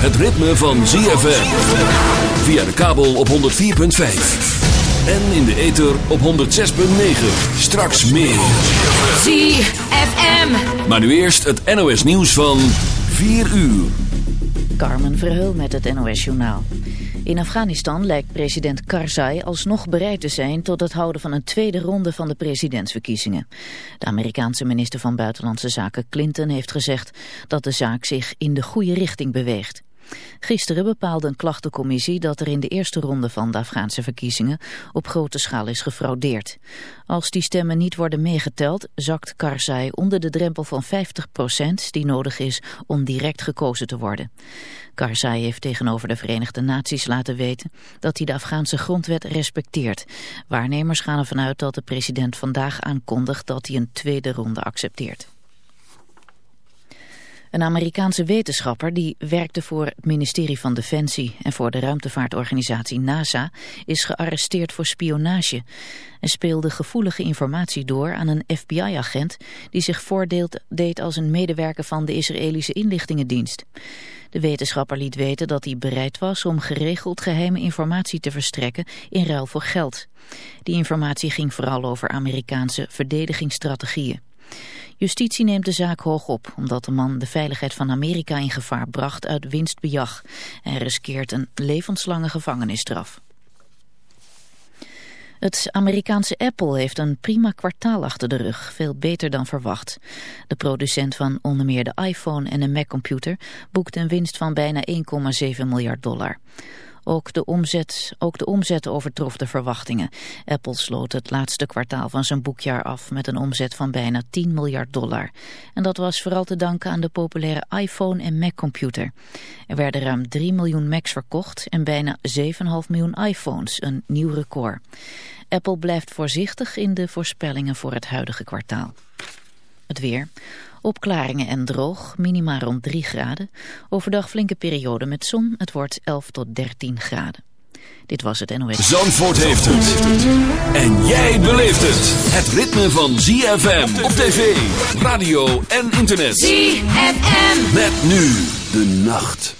Het ritme van ZFM. Via de kabel op 104.5. En in de ether op 106.9. Straks meer. ZFM. Maar nu eerst het NOS nieuws van 4 uur. Carmen Verheul met het NOS journaal. In Afghanistan lijkt president Karzai alsnog bereid te zijn tot het houden van een tweede ronde van de presidentsverkiezingen. De Amerikaanse minister van Buitenlandse Zaken Clinton heeft gezegd dat de zaak zich in de goede richting beweegt. Gisteren bepaalde een klachtencommissie dat er in de eerste ronde van de Afghaanse verkiezingen op grote schaal is gefraudeerd. Als die stemmen niet worden meegeteld, zakt Karzai onder de drempel van 50% die nodig is om direct gekozen te worden. Karzai heeft tegenover de Verenigde Naties laten weten dat hij de Afghaanse grondwet respecteert. Waarnemers gaan ervan uit dat de president vandaag aankondigt dat hij een tweede ronde accepteert. Een Amerikaanse wetenschapper die werkte voor het ministerie van Defensie en voor de ruimtevaartorganisatie NASA is gearresteerd voor spionage en speelde gevoelige informatie door aan een FBI-agent die zich voordeed als een medewerker van de Israëlische inlichtingendienst. De wetenschapper liet weten dat hij bereid was om geregeld geheime informatie te verstrekken in ruil voor geld. Die informatie ging vooral over Amerikaanse verdedigingsstrategieën. Justitie neemt de zaak hoog op, omdat de man de veiligheid van Amerika in gevaar bracht uit winstbejag. en riskeert een levenslange gevangenisstraf. Het Amerikaanse Apple heeft een prima kwartaal achter de rug, veel beter dan verwacht. De producent van onder meer de iPhone en een Mac-computer boekte een winst van bijna 1,7 miljard dollar. Ook de, omzet, ook de omzet overtrof de verwachtingen. Apple sloot het laatste kwartaal van zijn boekjaar af met een omzet van bijna 10 miljard dollar. En dat was vooral te danken aan de populaire iPhone en Mac-computer. Er werden ruim 3 miljoen Macs verkocht en bijna 7,5 miljoen iPhones, een nieuw record. Apple blijft voorzichtig in de voorspellingen voor het huidige kwartaal. Het weer. Opklaringen en droog, minima rond 3 graden. Overdag flinke periode met zon, het wordt 11 tot 13 graden. Dit was het NOS. Zandvoort heeft het. En jij beleeft het. Het ritme van ZFM op tv, radio en internet. ZFM. Met nu de nacht.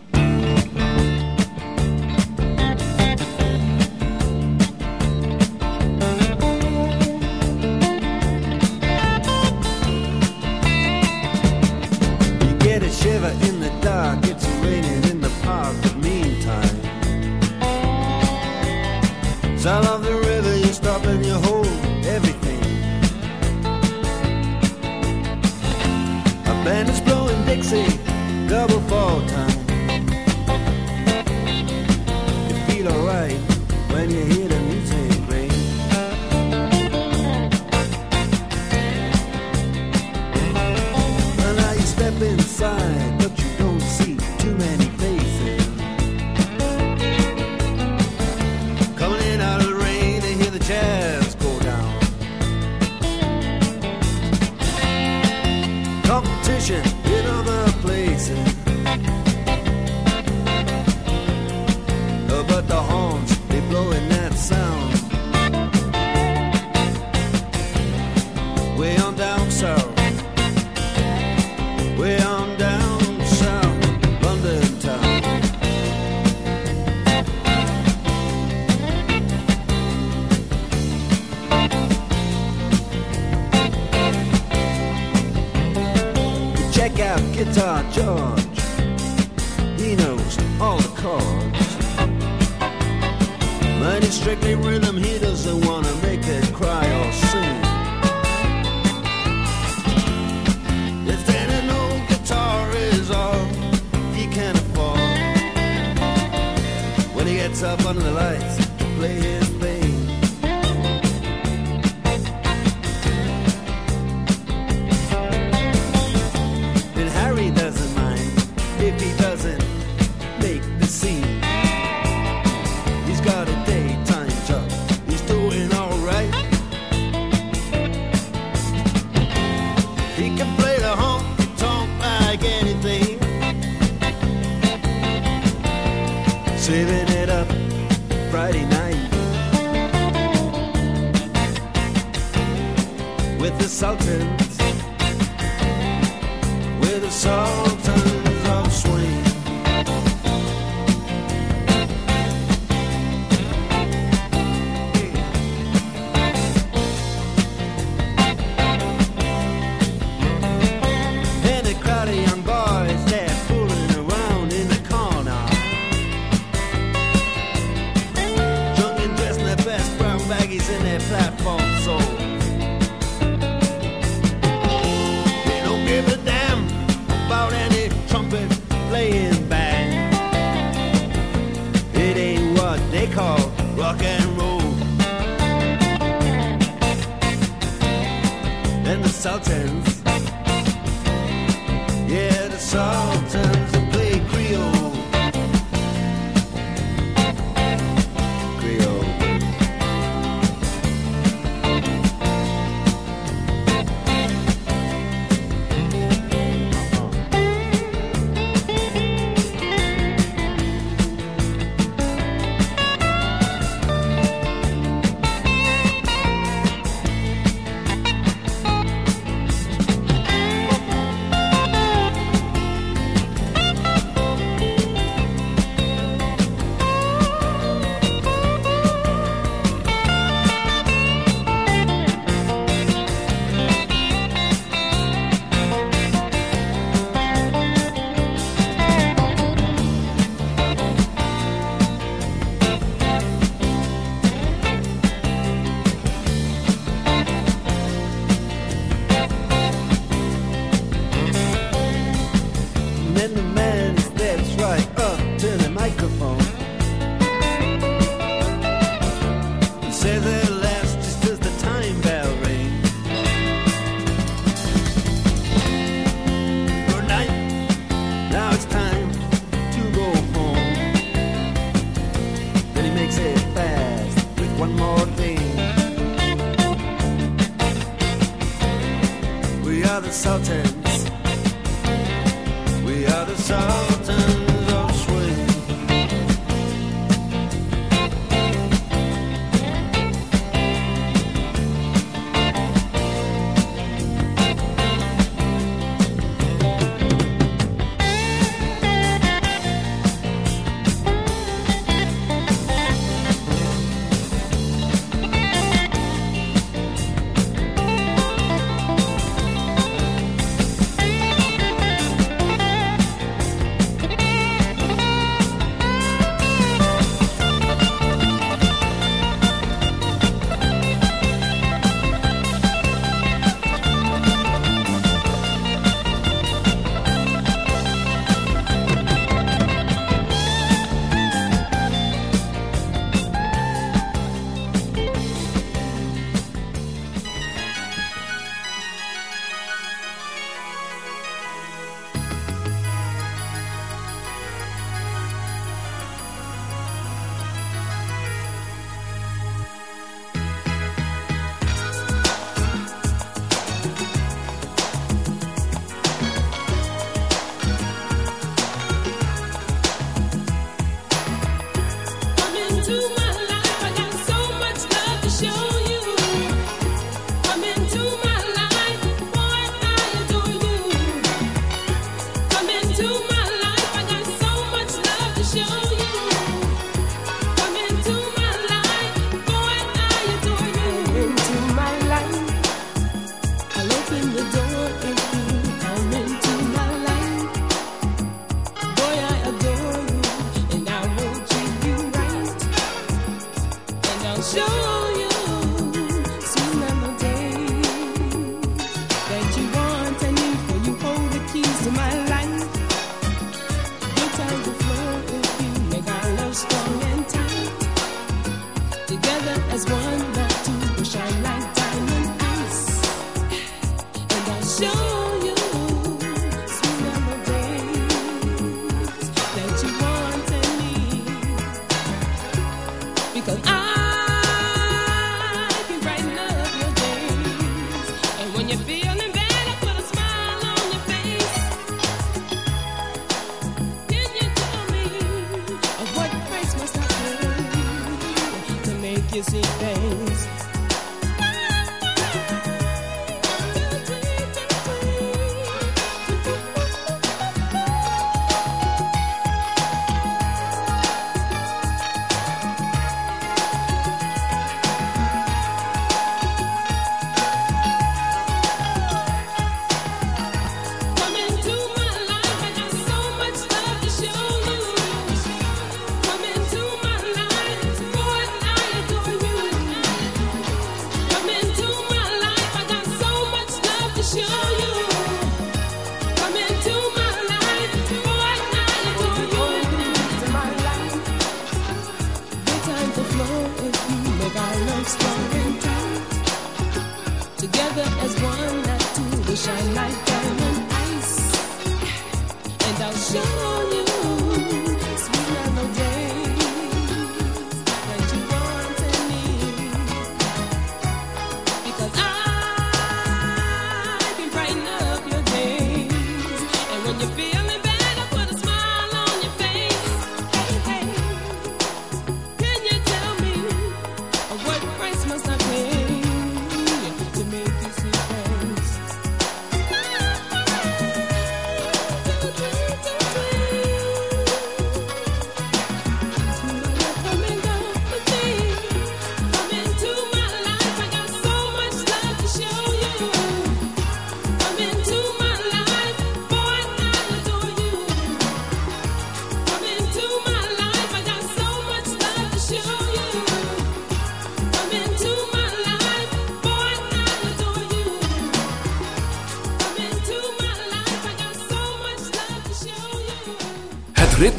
lights, play his thing. true.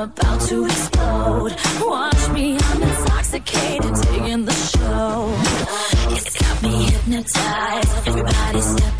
About to explode. Watch me, I'm intoxicated, taking the show. It's got me hypnotized. Everybody step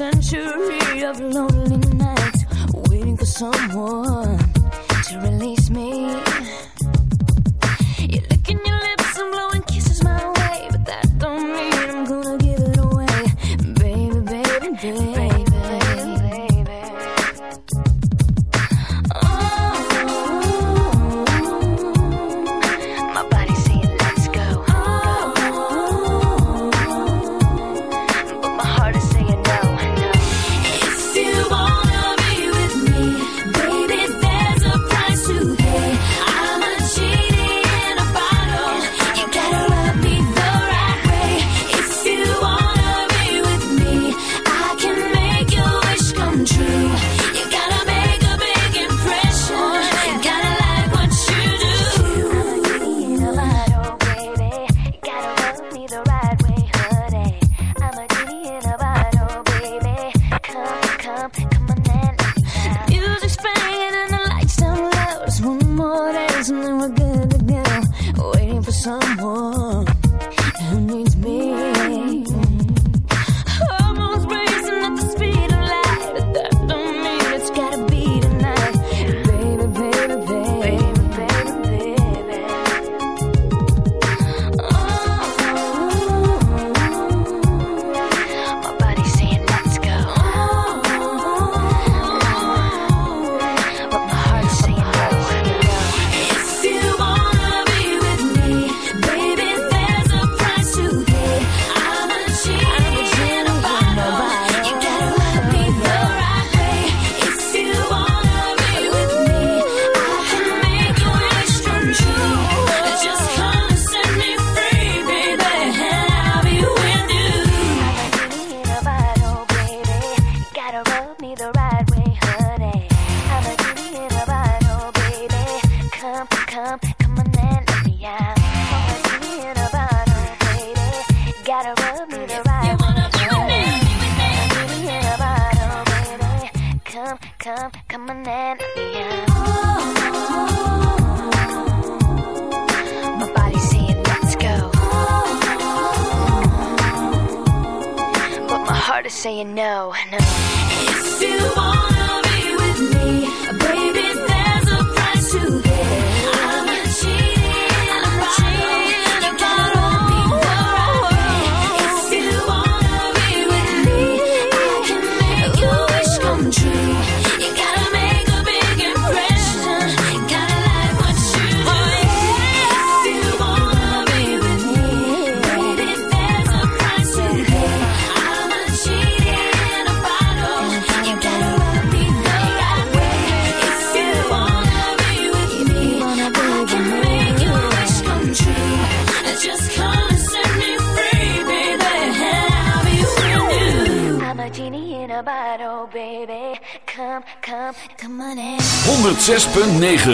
century of lonely nights, waiting for someone. 106.9